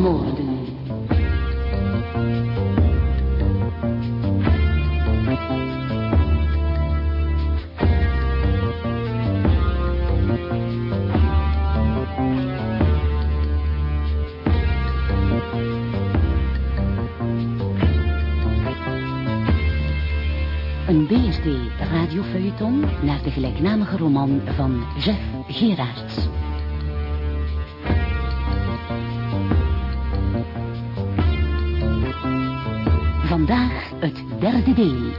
moorden. Een BSD-radiofeuilleton naar de gelijknamige roman van Jeff Gerards. Derde deel.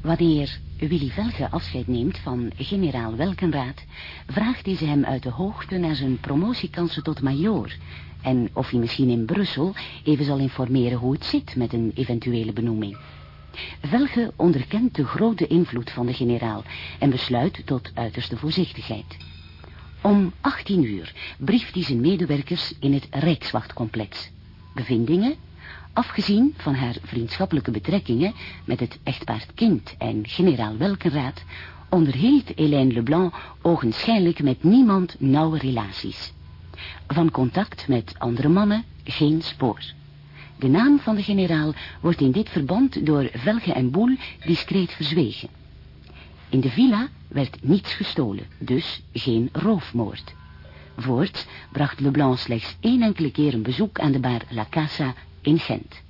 Wanneer Willy Velge afscheid neemt van generaal Welkenraad... vraagt deze hem uit de hoogte naar zijn promotiekansen tot majoor... en of hij misschien in Brussel even zal informeren hoe het zit met een eventuele benoeming. Velge onderkent de grote invloed van de generaal... en besluit tot uiterste voorzichtigheid. Om 18 uur brieft hij zijn medewerkers in het Rijkswachtcomplex. Bevindingen? Afgezien van haar vriendschappelijke betrekkingen met het echtpaar Kind en generaal Welkenraad, onderhield Hélène Leblanc ogenschijnlijk met niemand nauwe relaties. Van contact met andere mannen geen spoor. De naam van de generaal wordt in dit verband door Velge en Boel discreet verzwegen. In de villa werd niets gestolen, dus geen roofmoord. Voorts bracht Leblanc slechts één enkele keer een bezoek aan de bar La Casa in Gent.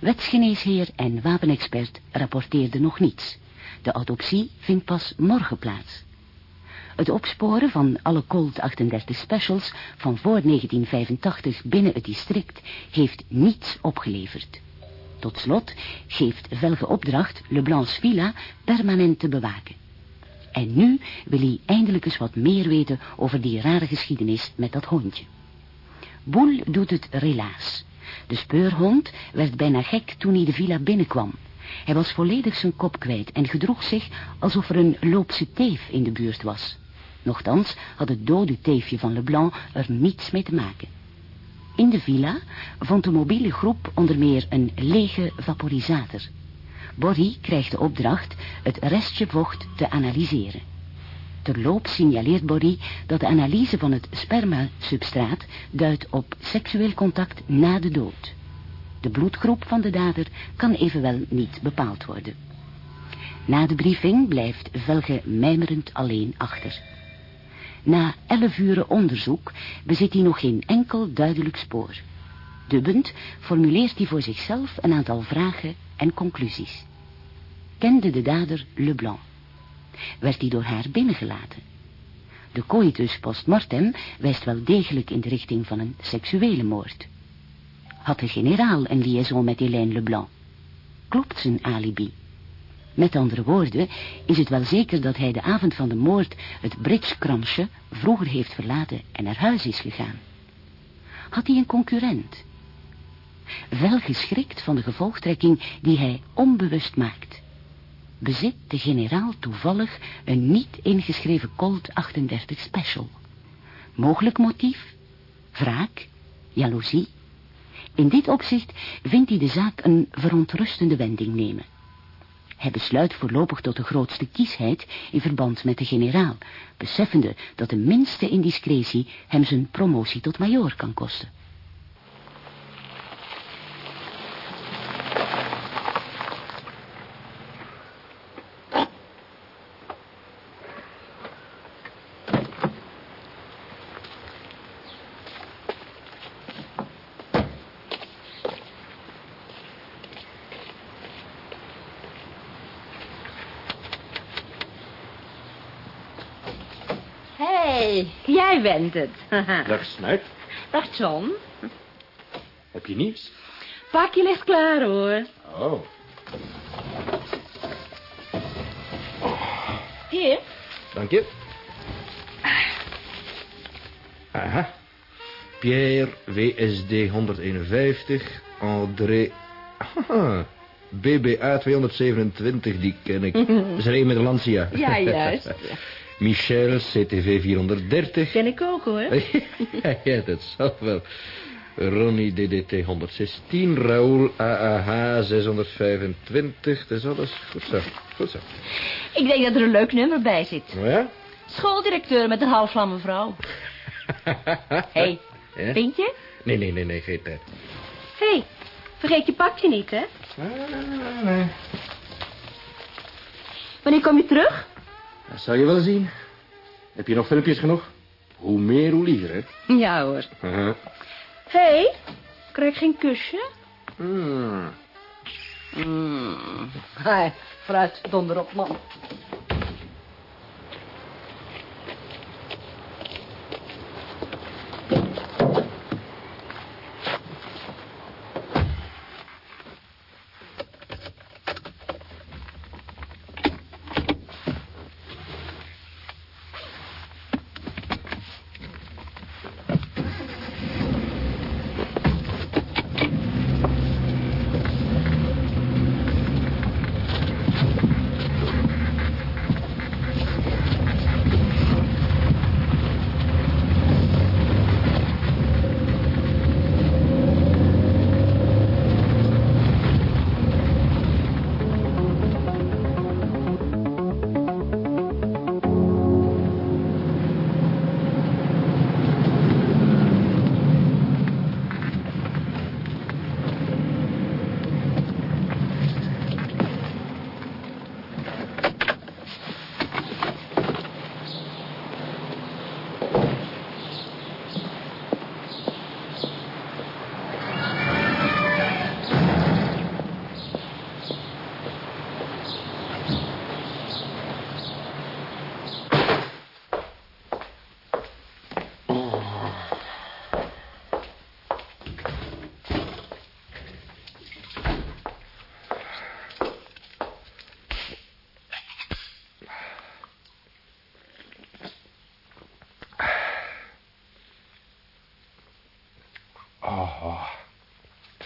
Wetsgeneesheer en wapenexpert rapporteerden nog niets. De autopsie vindt pas morgen plaats. Het opsporen van alle Colt 38 specials van voor 1985 binnen het district heeft niets opgeleverd. Tot slot geeft Velge opdracht Leblancs villa permanent te bewaken. En nu wil hij eindelijk eens wat meer weten over die rare geschiedenis met dat hondje. Boel doet het relaas. De speurhond werd bijna gek toen hij de villa binnenkwam. Hij was volledig zijn kop kwijt en gedroeg zich alsof er een loopse teef in de buurt was. Nochtans had het dode teefje van Leblanc er niets mee te maken. In de villa vond de mobiele groep onder meer een lege vaporisator. Borry krijgt de opdracht het restje vocht te analyseren. Terloops signaleert Borry dat de analyse van het spermasubstraat duidt op seksueel contact na de dood. De bloedgroep van de dader kan evenwel niet bepaald worden. Na de briefing blijft Velge mijmerend alleen achter. Na elf uren onderzoek bezit hij nog geen enkel duidelijk spoor. Dubbend formuleert hij voor zichzelf een aantal vragen en conclusies. Kende de dader Leblanc? Werd hij door haar binnengelaten? De coitus postmortem wijst wel degelijk in de richting van een seksuele moord. Had de generaal een liaison met Hélène Leblanc? Klopt zijn alibi? Met andere woorden is het wel zeker dat hij de avond van de moord het bridgekransje vroeger heeft verlaten en naar huis is gegaan. Had hij een concurrent? Wel geschrikt van de gevolgtrekking die hij onbewust maakt. Bezit de generaal toevallig een niet ingeschreven Colt 38 Special? Mogelijk motief? Wraak? Jaloezie? In dit opzicht vindt hij de zaak een verontrustende wending nemen. Hij besluit voorlopig tot de grootste kiesheid in verband met de generaal, beseffende dat de minste indiscretie hem zijn promotie tot majoor kan kosten. Hé, jij bent het. Dag, Snuit. Dag, John. Heb je nieuws? Pakje ligt klaar, hoor. Oh. Hier. Dank je. Aha. Pierre, WSD 151, André... Aha. BBA 227, die ken ik. Dat is er een met de Lancia. Ja, juist. Michel, CTV 430. Ken ik ook, hoor. ja, dat zal wel. Ronnie DDT 116, Raoul AAH 625. Dat is alles goed zo. Goed zo. Ik denk dat er een leuk nummer bij zit. Nou ja? Schooldirecteur met een halflamme vrouw. Hé, hey, Ja? pintje? Nee, nee, nee, nee, geen tijd. Hé, hey, vergeet je pakje niet, hè? Ah, nee. Wanneer kom je terug? Dat zal je wel zien. Heb je nog filmpjes genoeg? Hoe meer, hoe liever, hè? Ja hoor. Hé, hey, krijg ik geen kusje? Hmm. Mm. Hai, vooruit, donder op, man.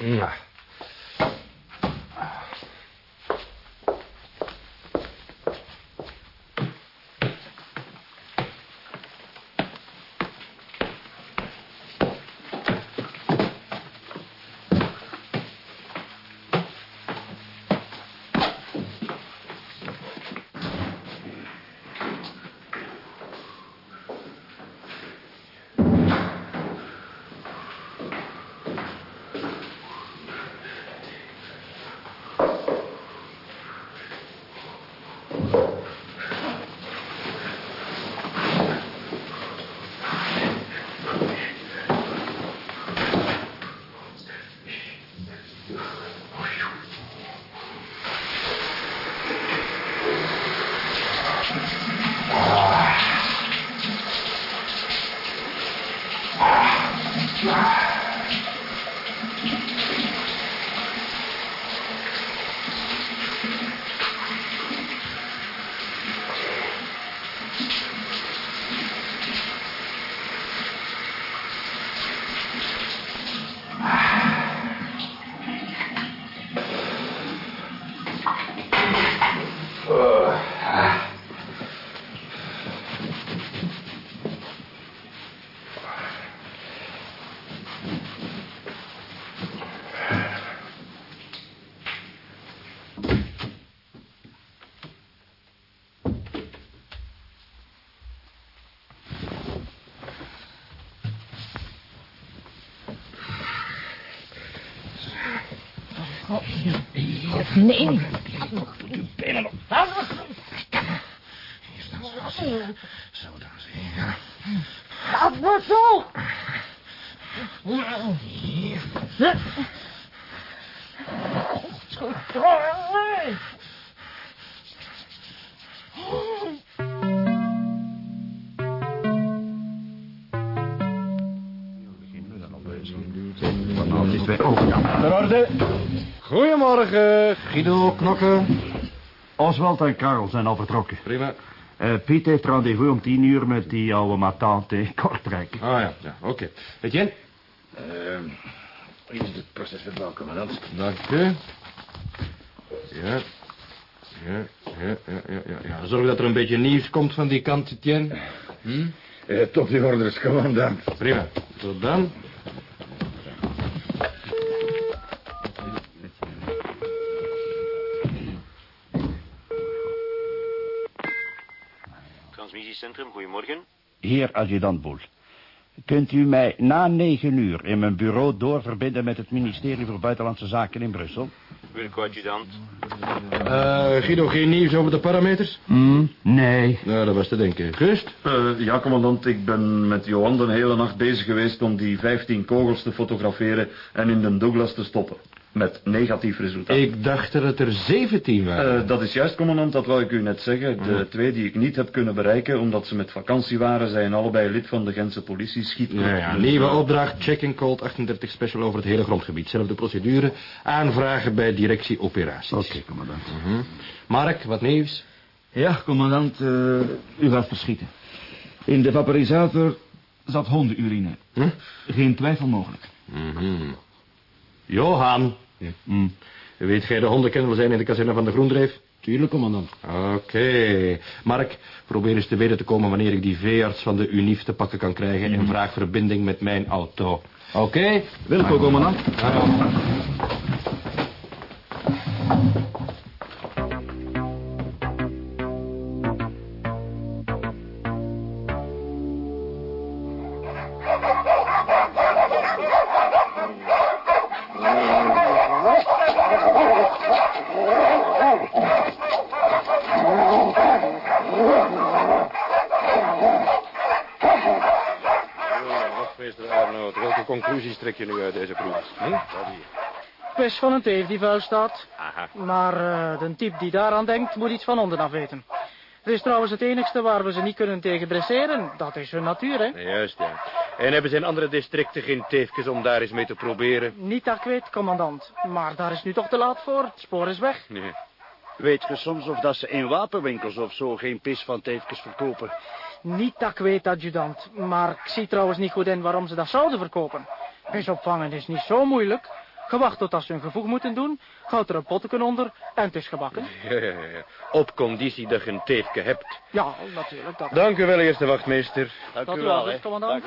Yeah. Nee. Bij. Ter orde. Goedemorgen, Guido Knokken. Oswald en Karel zijn al vertrokken. Prima. Eh, Piet heeft rendezvous om tien uur met die oude matante in Kortrijk. Ah ja, ja oké. Etienne? Ehm, hier is het procesverbaal, commandant. Dank u. Ja. Ja, ja, ja, ja, ja, ja. Zorg dat er een beetje nieuws komt van die kant, Etienne. Hm? Eh, tot uw orders, commandant. Prima. Tot dan. Goedemorgen. Heer adjudant Boel. Kunt u mij na negen uur in mijn bureau doorverbinden met het ministerie voor Buitenlandse Zaken in Brussel? Wilco, adjudant. Eh, Guido, geen nieuws over de parameters? Hmm, nee. Nou, dat was te denken. Gust? Eh, ja, commandant, ik ben met Johan de hele nacht bezig geweest om die 15 kogels te fotograferen en in de Douglas te stoppen. Met negatief resultaat. Ik dacht dat het er 17 waren. Eh, dat is juist, commandant, dat wou ik u net zeggen. De twee die ik niet heb kunnen bereiken, omdat ze met vakantie waren, zijn allebei lid van de Gentse politie. Nou ja, Dus, nieuwe opdracht, checking code 38 special over het hele grondgebied. Zelfde procedure, aanvragen bij directie operaties. Oké, commandant. Mhm. Mark, wat nieuws? Ja, commandant, eh, u gaat verschieten. In de vaporisator zat hondenurine. Hm? Geen twijfel mogelijk. Mhm. Johan, Hm. weet jij de hondenkennel zijn in de kazerne van de Groendreef? Tuurlijk, commandant. Oké. Mark, probeer eens te weten te komen wanneer ik die veearts van de UNIF te pakken kan krijgen... en vraag verbinding met mijn auto. Oké? Welkom, commandant. Meester Van een teef die vuil staat. Aha. Maar eh, de type die daaraan denkt, moet iets van onderaf weten. Het is trouwens het enigste waar we ze niet kunnen tegen dresseren. Dat is hun natuur, hè. Juist, ja. En hebben ze in andere districten geen teefjes om daar eens mee te proberen? Niet dat ik weet, commandant. Maar daar is nu toch te laat voor. Het spoor is weg. Nee. Weet je soms of dat ze in wapenwinkels of zo geen pis van teefjes verkopen? Niet dat ik weet, adjudant. Maar ik zie trouwens niet goed in waarom ze dat zouden verkopen. Vis opvangen is niet zo moeilijk. Gewacht tot als ze hun gevoeg moeten doen. Goud er een potteken onder en het is gebakken. Ja, ja, ja. Op conditie dat je een teefje hebt. Ja, natuurlijk. Dat... Dank u wel, eerste wachtmeester. Dank Dat u wel, wel, dus, commandant.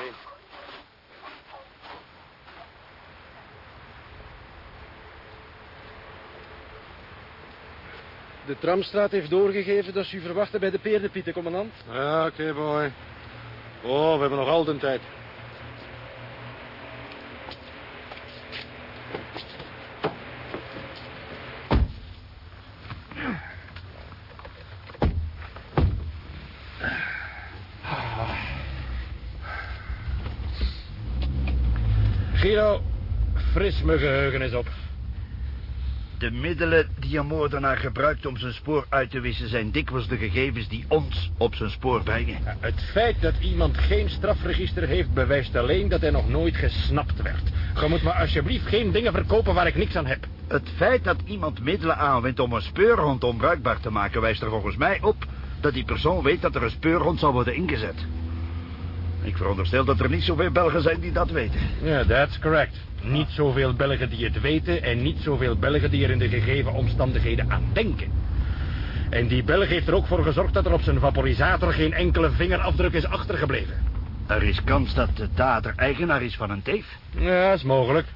De tramstraat heeft doorgegeven dat ze u verwachten bij de Peerdepieten, commandant. Ja, oké, boy. Oh, we hebben nog altijd tijd. Fris mijn geheugen is op. De middelen die een moordenaar gebruikt om zijn spoor uit te wissen... zijn dikwijls de gegevens die ons op zijn spoor brengen. Het feit dat iemand geen strafregister heeft... bewijst alleen dat hij nog nooit gesnapt werd. Je moet me alsjeblieft geen dingen verkopen waar ik niks aan heb. Het feit dat iemand middelen aanwendt om een speurhond onbruikbaar te maken... wijst er volgens mij op dat die persoon weet dat er een speurhond zal worden ingezet. Ik veronderstel dat er niet zoveel Belgen zijn die dat weten. Ja, that's correct. Niet zoveel Belgen die het weten... en niet zoveel Belgen die er in de gegeven omstandigheden aan denken. En die Belg heeft er ook voor gezorgd... dat er op zijn vaporisator geen enkele vingerafdruk is achtergebleven. Er is kans dat de dader eigenaar is van een teef. Ja, is mogelijk.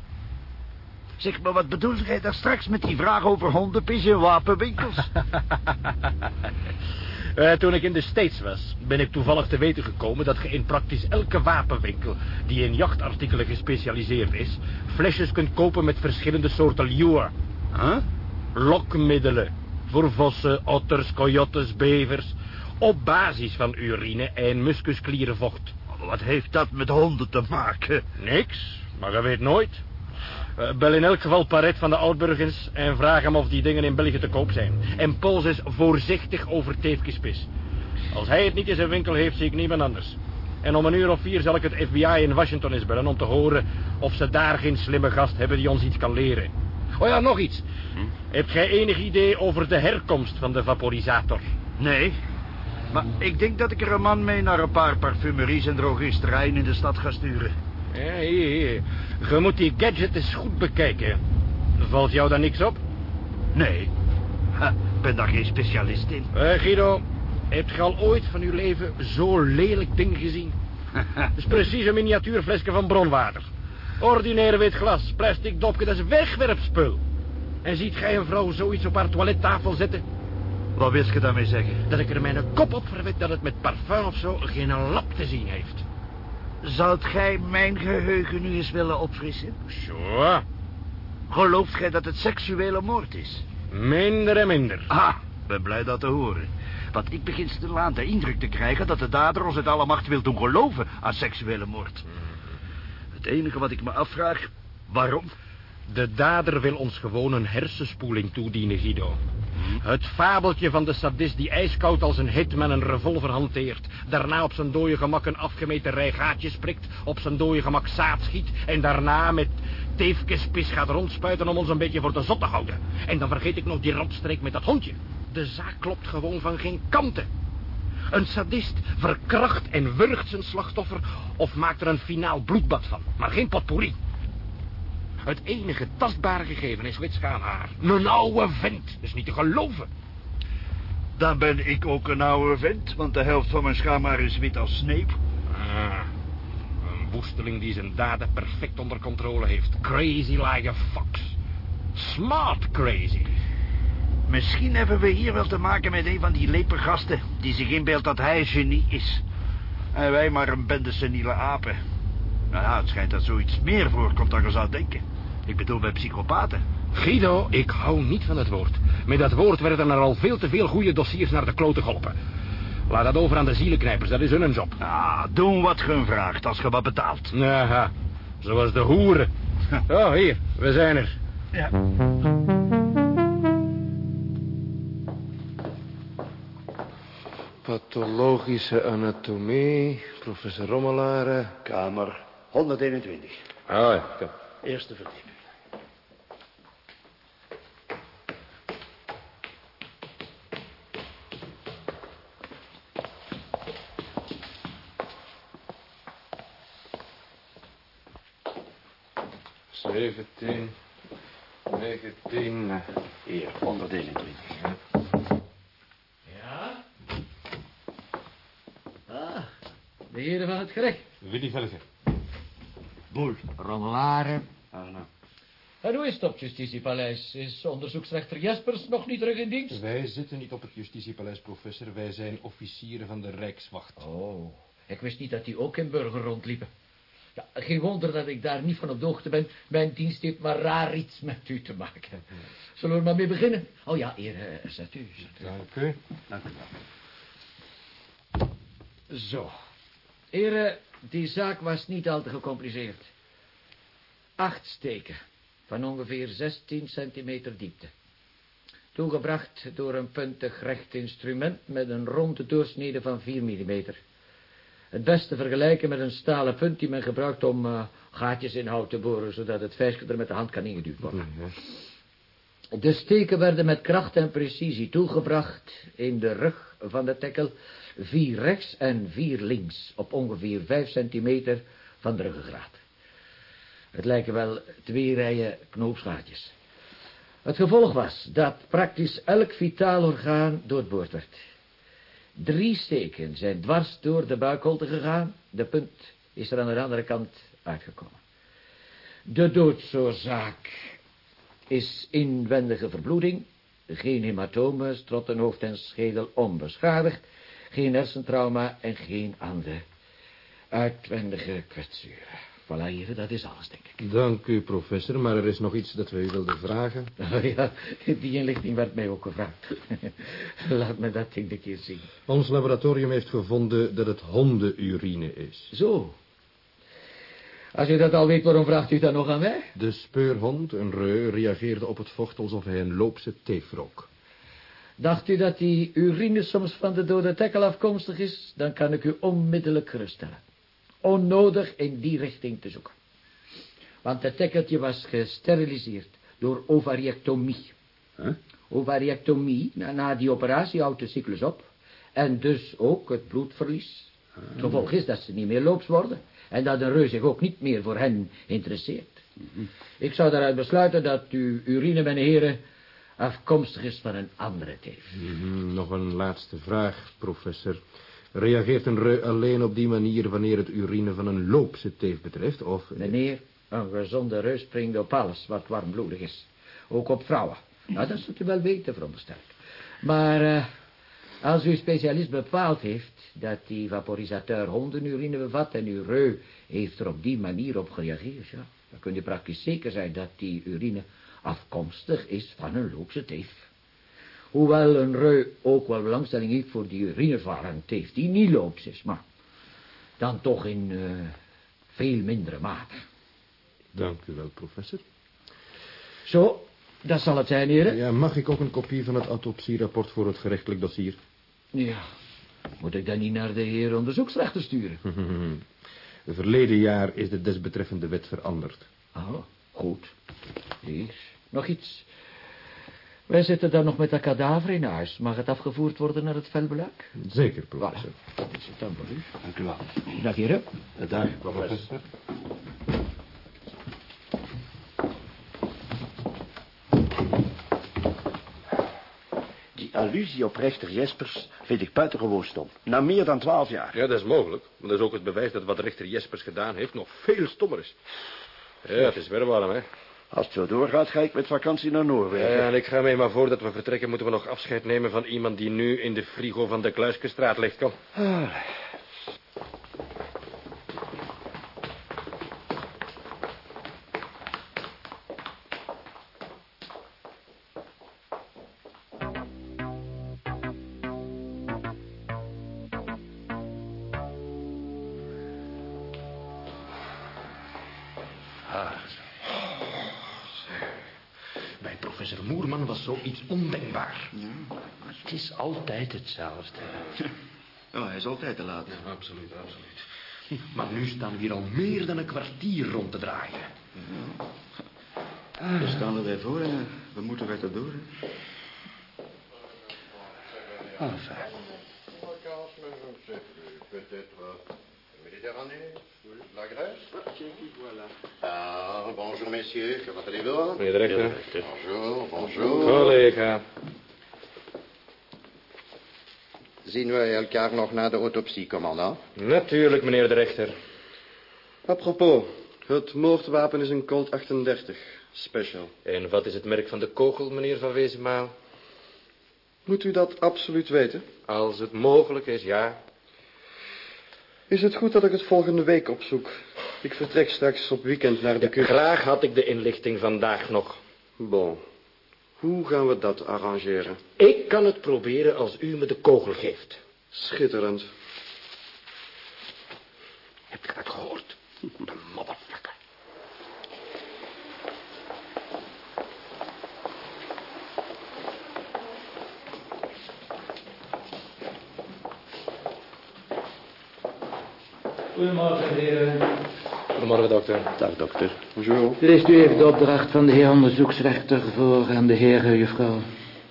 Zeg maar, wat bedoelde jij daar straks met die vraag over hondenpis in wapenwinkels? Eh, toen ik in de States was, ben ik toevallig te weten gekomen... dat je in praktisch elke wapenwinkel die in jachtartikelen gespecialiseerd is... flesjes kunt kopen met verschillende soorten lure. Huh? Lokmiddelen. Voor vossen, otters, coyotes, bevers. Op basis van urine en muskusklierenvocht. Wat heeft dat met honden te maken? Niks, maar je weet nooit. Eh, bel in elk geval Paret van de Oudburgens en vraag hem of die dingen in België te koop zijn. En Pols is voorzichtig over teefkespis. Als hij het niet in zijn winkel heeft, zie ik niemand anders. En om een uur of vier zal ik het FBI in Washington eens bellen om te horen of ze daar geen slimme gast hebben die ons iets kan leren. Oh ja, nog iets. Heb jij enig idee over de herkomst van de vaporisator? Nee. Maar ik denk dat ik er een man mee naar een paar parfumeries en drogisterijen in de stad ga sturen. Ja, hier, hier. Je moet die gadget eens goed bekijken. Valt jou daar niks op? Nee. Ha, ik ben daar geen specialist in. Eh, Guido, heb je al ooit van uw leven zo'n lelijk ding gezien? Het is precies een miniatuurflesje van bronwater. Ordinair wit glas, plastic dopje, dat is wegwerpspul. En ziet gij een vrouw zoiets op haar toilettafel zetten? Wat wil je daarmee zeggen? Dat ik er mijn kop op verwit dat het met parfum of zo geen lap te zien heeft. Zoudt gij mijn geheugen nu eens willen opfrissen? Zo, Gelooft gij dat het seksuele moord is? minder en minder. Ah, ben blij dat te horen. Want ik begin stilaan de indruk te krijgen dat de dader ons het alle macht wil doen geloven aan seksuele moord. Het enige wat ik me afvraag, waarom? De dader wil ons gewoon een hersenspoeling toedienen, Guido. Het fabeltje van de sadist die ijskoud als een hit met een revolver hanteert. Daarna op zijn dode gemak een afgemeten rij gaatjes prikt. Op zijn dode gemak zaad schiet. En daarna met teefkespis gaat rondspuiten om ons een beetje voor de zot te houden. En dan vergeet ik nog die rotstreek met dat hondje. De zaak klopt gewoon van geen kanten. Een sadist verkracht en wurgt zijn slachtoffer... of maakt er een finaal bloedbad van. Maar geen potpourri. Het enige tastbare gegeven is wit schaamhaar. Een oude vent. Dat is niet te geloven. Dan ben ik ook een oude vent, want de helft van mijn schaamhaar is wit als sneeuw. Ah, een woesteling die zijn daden perfect onder controle heeft. Crazy like a fox. Smart crazy. Misschien hebben we hier wel te maken met een van die lepergasten... die zich inbeeldt dat hij een genie is. En wij maar een bende seniele apen. Nou ja, het schijnt dat zoiets meer voorkomt dan je zou denken. Ik bedoel bij psychopaten. Guido, ik hou niet van het woord. Met dat woord werden er al veel te veel goede dossiers naar de klote geholpen. Laat dat over aan de zielenknijpers, dat is hun job. Ah, doen wat ge vraagt als je wat betaalt. Aha, zoals de hoeren. Oh, hier, we zijn er. Ja. Pathologische anatomie, professor Rommelaren. Kamer 121. Ah, ja. kom. Eerste verdieping. Zeventien, negentien. Hier, 121. Ja? Ah, de heren van het gerecht. Willy Velge. Boel. Rommelaren. Arno. En hoe is het op het justitiepaleis? Is onderzoeksrechter Jespers nog niet terug in dienst? Wij zitten niet op het justitiepaleis, professor. Wij zijn officieren van de Rijkswacht. Oh, ik wist niet dat die ook in Burger rondliepen. Geen wonder dat ik daar niet van op de hoogte ben. Mijn dienst heeft maar raar iets met u te maken. Zullen we er maar mee beginnen? Oh ja, eer, eh, zet u. Zet u. Dank u. Dank u wel. Zo. Heren, die zaak was niet al te gecompliceerd. Acht steken van ongeveer 16 centimeter diepte. Toegebracht door een puntig recht instrument met een ronde doorsnede van 4 millimeter. Het beste vergelijken met een stalen punt die men gebruikt om eh, gaatjes in hout te boren, zodat het vijsje er met de hand kan ingeduwd worden. De steken werden met kracht en precisie toegebracht in de rug van de tekkel, vier rechts en vier links, op ongeveer vijf centimeter van de ruggengraat. Het lijken wel twee rijen knoopsgaatjes. Het gevolg was dat praktisch elk vitaal orgaan doorboord werd. Drie steken zijn dwars door de buikholte gegaan. De punt is er aan de andere kant uitgekomen. De doodsoorzaak is inwendige verbloeding, geen hematomen, strottenhoofd en schedel onbeschadigd, geen hersentrauma en geen andere uitwendige kwetsuren. Voilà, heren, dat is alles, denk ik. Dank u, professor, maar er is nog iets dat we u wilden vragen. Oh ja, die inlichting werd mij ook gevraagd. Laat me dat ding een keer zien. Ons laboratorium heeft gevonden dat het hondenurine is. Zo. Als u dat al weet, waarom vraagt u dat nog aan mij? De speurhond, een reu, reageerde op het vocht alsof hij een loopse teef rook. Dacht u dat die urine soms van de dode tekkel afkomstig is? Dan kan ik u onmiddellijk geruststellen. Onnodig in die richting te zoeken. Want het tekkeltje was gesteriliseerd door ovariectomie. Huh? Ovariectomie, na, na die operatie houdt de cyclus op. En dus ook het bloedverlies. Het gevolg is dat ze niet meer loops worden. En dat de reus zich ook niet meer voor hen interesseert. Ik zou daaruit besluiten dat uw urine, mijn heren, afkomstig is van een andere teef. Mhm, Nog een laatste vraag, professor. Reageert een reu alleen op die manier wanneer het urine van een loopse teef betreft? Of... Meneer, een gezonde reus springt op alles wat warmbloedig is. Ook op vrouwen. Nou, dat zult u wel weten, veronderstel ik. Maar eh, als uw specialist bepaald heeft dat die vaporisateur hondenurine bevat en uw reu heeft er op die manier op gereageerd, ja, dan kunt u praktisch zeker zijn dat die urine afkomstig is van een loopse teef. Hoewel een reu ook wel belangstelling heeft voor die urine van een teef die niet loops is, maar dan toch in eh, veel mindere mate. Dank u wel, professor. Zo, dat zal het zijn, heren. Ja, mag ik ook een kopie van het autopsierapport voor het gerechtelijk dossier? Ja, moet ik dan niet naar de heer onderzoeksrechter sturen? Verleden jaar is de desbetreffende wet veranderd. Oh, goed. Hier, nog iets. Wij zitten dan nog met dat kadaver in huis. Mag het afgevoerd worden naar het velbeluik? Zeker, professor. Dat is het dan voor u. Dank u wel. Dag, heren. Dag, professor. Die allusie op rechter Jespers vind ik buitengewoon stom. Na meer dan twaalf jaar. Ja, dat is mogelijk. Maar dat is ook het bewijs dat wat rechter Jespers gedaan heeft nog veel stommer is. Ja, het is weer warm, hè. Als het zo doorgaat, ga ik met vakantie naar Noorwegen. Ja, en ik ga mee, maar voordat we vertrekken moeten we nog afscheid nemen van iemand die nu in de frigo van de Kluiskestraat ligt. Kom. Ah, Bij professor Moerman was zoiets ondenkbaar. Het is altijd hetzelfde. Ja, hij is altijd te laat. Absoluut, absoluut. Maar nu staan we hier al meer dan een kwartier rond te draaien. We staan erbij voor en we moeten weer door. hè. Enfin. La Grèce Ah, bonjour messieurs, comment allez-vous Meneer de rechter. Bonjour, bonjour. Collega. Zien wij elkaar nog na de autopsie, commandant? Natuurlijk, meneer de rechter. Apropos, het moordwapen is een Colt 38, special. En wat is het merk van de kogel, meneer Van Wezenmaal? Moet u dat absoluut weten? Als het mogelijk is, ja. Is het goed dat ik het volgende week opzoek? Ik vertrek straks op weekend naar de kust. Graag had ik de inlichting vandaag nog. Bon. Hoe gaan we dat arrangeren? Ik kan het proberen als u me de kogel geeft. Schitterend. Heb je dat gehoord? De motherfucker. Goedemorgen, heren. Goedemorgen, dokter. Dag, dokter. Bonjour. Leest u even de opdracht van de heer onderzoeksrechter voor aan de heer, eh, juffrouw.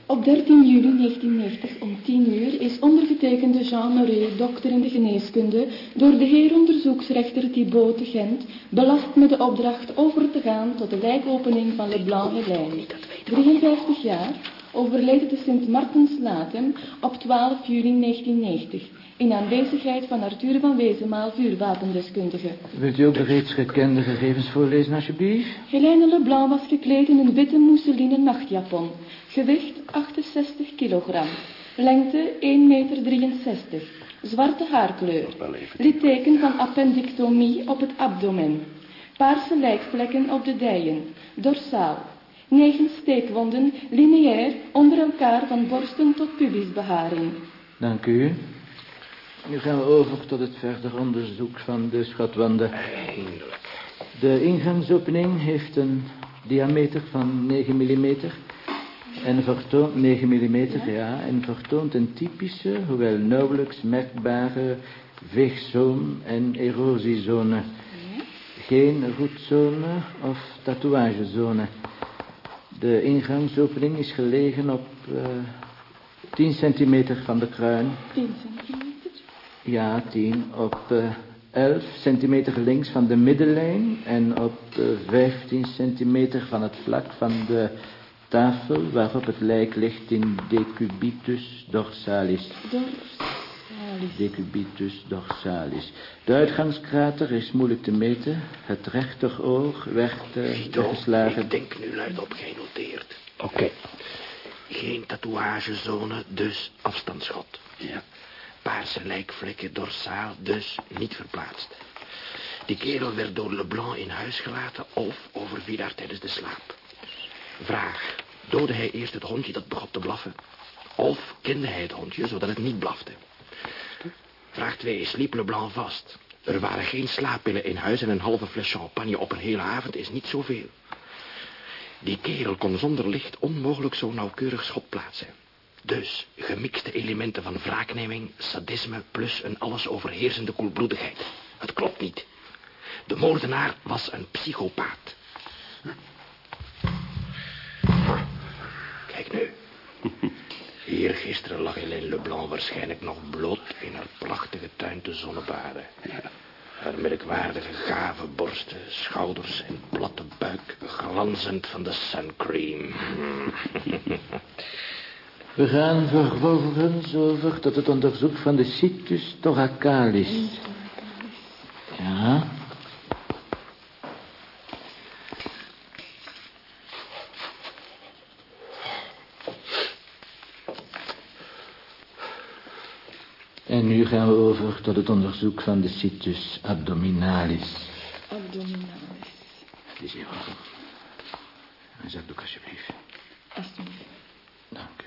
Op 13 juli 1990 om 10 uur is ondergetekende Jean Noré, dokter in de geneeskunde, door de heer onderzoeksrechter Thibaut te Gent belast met de opdracht over te gaan tot de lijkopening van Leblanc Helijn. 53 jaar, overleden te Sint Martens Latem op 12 juli 1990, in aanwezigheid van Arthur van Wezenmaal, vuurwapendeskundige. Wilt u ook de reeds gekende gegevens voorlezen, alsjeblieft? Helene Leblanc was gekleed in een witte mousseline nachtjapon. Gewicht 68 kilogram. Lengte 1,63 meter. Zwarte haarkleur. Litteken van appendictomie op het abdomen. Paarse lijkvlekken op de dijen. Dorsaal. Negen steekwonden, lineair, onder elkaar van borsten tot pubisbeharing. Dank u. Nu gaan we over tot het verder onderzoek van de schatwanden. De ingangsopening heeft een diameter van 9 mm en vertoont 9 mm, ja, en vertoont een typische, hoewel nauwelijks merkbare veegzoom en erosiezone. Geen roetzone of tatoeagezone. De ingangsopening is gelegen op eh 10 centimeter van de kruin. 10 centimeter. Ja, 10. Op eh 11 centimeter links van de middenlijn en op eh, 15 centimeter van het vlak van de tafel waarop het lijk ligt in decubitus dorsalis. Dorsalis. Decubitus dorsalis. De uitgangskrater is moeilijk te meten. Het rechteroog werd eh, weggeslagen. Ik denk nu luidop genoteerd. Oké. Geen tatoeagezone, dus afstandsschot. Ja. Paarse lijkvlekken dorsaal, dus niet verplaatst. Die kerel werd door Leblanc in huis gelaten of overviel daar tijdens de slaap. Vraag. Doodde hij eerst het hondje dat begon te blaffen? Of kende hij het hondje zodat het niet blafte? Vraag 2. Sliep Leblanc vast? Er waren geen slaappillen in huis en een halve fles champagne op een hele avond is niet zoveel. Die kerel kon zonder licht onmogelijk zo nauwkeurig schot plaatsen. Dus gemixte elementen van wraakneming, sadisme... plus een alles overheersende koelbloedigheid. Het klopt niet. De moordenaar was een psychopaat. Kijk nu. Hier gisteren lag Hélène Leblanc waarschijnlijk nog bloot in haar prachtige tuin te zonnebaden. Haar merkwaardige gave borsten, schouders en platte buik... glanzend van de suncream. We gaan vervolgens over tot het onderzoek van de situs thoracalis. Ja. En nu gaan we over tot het onderzoek van de situs abdominalis. Abdominalis. Die is hier wel. Een zakdoek alsjeblieft. Alsjeblieft. Dank u.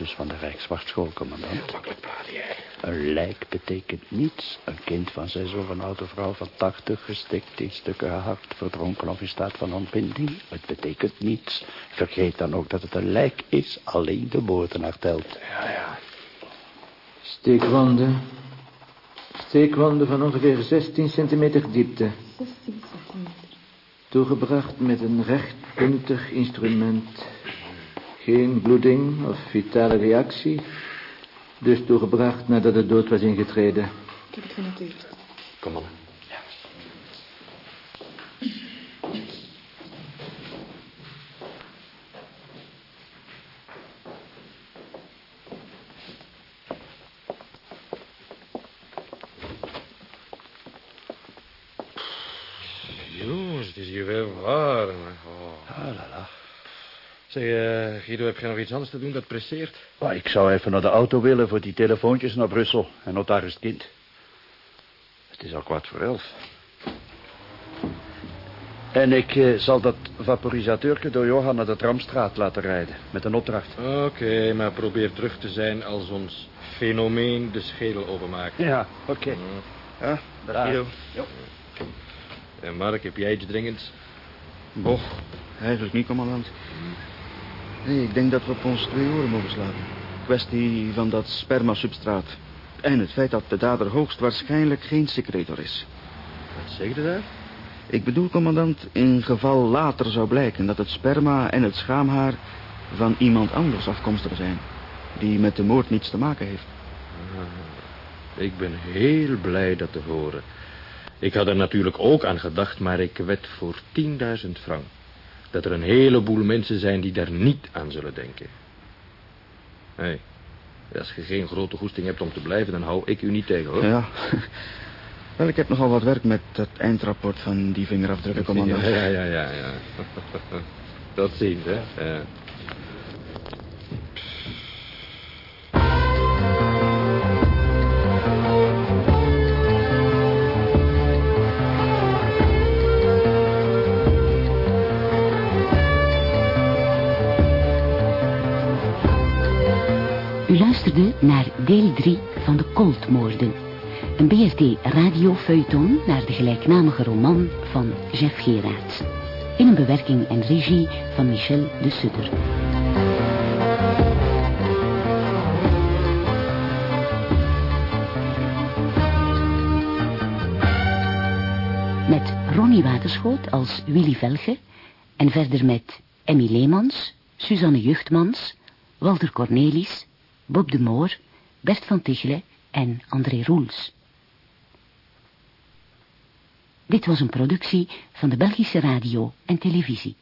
De cursus van de Rijkswachtschool, commandant. Een lijk betekent niets. Een kind van zes of een oude vrouw van tachtig... gestikt in stukken gehakt, verdronken of in staat van ontbinding. Het betekent niets. Vergeet dan ook dat het een lijk is. Alleen de moordenaar telt. Ja, ja. Steekwonden. Steekwonden van ongeveer 16 centimeter diepte. 16 centimeter. Toegebracht met een rechtpuntig instrument. Geen bloeding of vitale reactie. Dus toegebracht nadat de dood was ingetreden. Ik heb het genoteerd. Kom maar. Jongens, het is hier weer warm. Oh. Ah, la, la. Zeg, eh, Guido, heb je nog iets anders te doen dat presseert? Maar ik zou even naar de auto willen voor die telefoontjes naar Brussel. En notaris kind. Het is al kwart voor elf. En ik eh, zal dat vaporisateurke door Johan naar de Tramstraat laten rijden. Met een opdracht. Oké, maar probeer terug te zijn als ons fenomeen de schedel openmaakt. Ja, oké. Ja, dag, Guido. En Mark, heb jij iets dringends? Boch, eigenlijk niet, commandant. Nee, ik denk dat we op ons twee oren mogen slapen. Kwestie van dat spermasubstraat. En het feit dat de dader hoogstwaarschijnlijk geen secretor is. Wat zeg je daar? Ik bedoel, commandant, in geval later zou blijken dat het sperma en het schaamhaar van iemand anders afkomstig zijn. Die met de moord niets te maken heeft. Ah, ik ben heel blij dat te horen. Ik had er natuurlijk ook aan gedacht, maar ik wed voor 10.000 frank. Dat er een heleboel mensen zijn die daar niet aan zullen denken. Hé, hey, als je geen grote goesting hebt om te blijven, dan hou ik u niet tegen, hoor. Ja. Wel, ik heb nogal wat werk met het eindrapport van die vingerafdrukken, commandant. Ja, ja, ja, ja. ja. Tot ziens, hè. Ja. Radiofeuilleton naar de gelijknamige roman van Jeff Gerards. In een bewerking en regie van Michel de Sutter. Met Ronnie Waterschoot als Willy Velge en verder met Emmy Leemans, Suzanne Juchtmans, Walter Cornelis, Bob de Moor, Bert van Tichelen en André Roels. Dit was een productie van de Belgische Radio en Televisie.